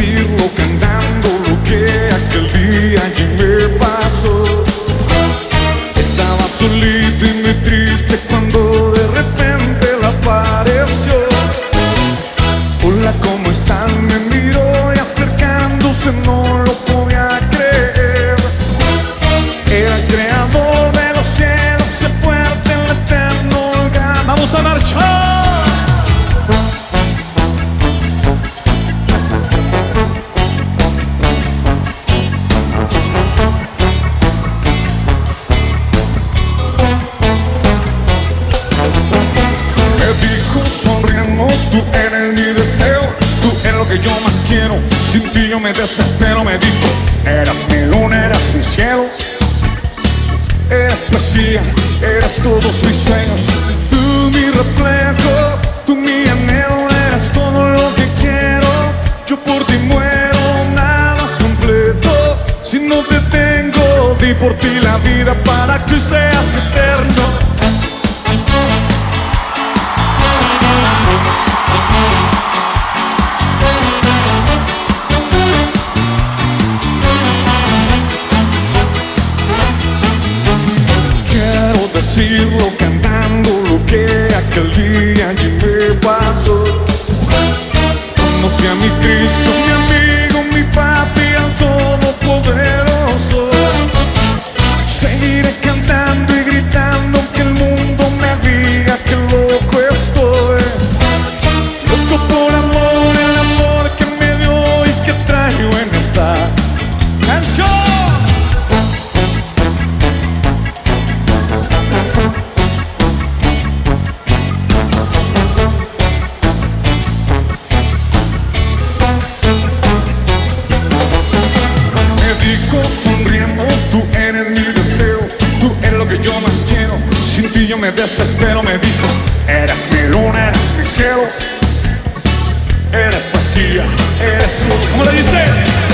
sigo cantando lo que aquel día allí me pasó. Estaba solito y muy triste cuando de repente la apareció. Hola, ¿cómo están? Me miró y acercándose no me desespero, me dijo, eras mi luna, eras mi cielo. Eres poesía, eres todos mis sueños. Tú mi reflejo, tú mi anhelo, eres todo lo que quiero. Yo por ti muero, nada es completo. Si no te tengo, di por ti la vida para que seas eterno. Decirlo cantando lo que aquel día allí me pasó. Conocí a mi Cristo, desespero, me dijo, eres mi luna, eres mi cielo. Eres vacía, eres todo. ¿Cómo le dice?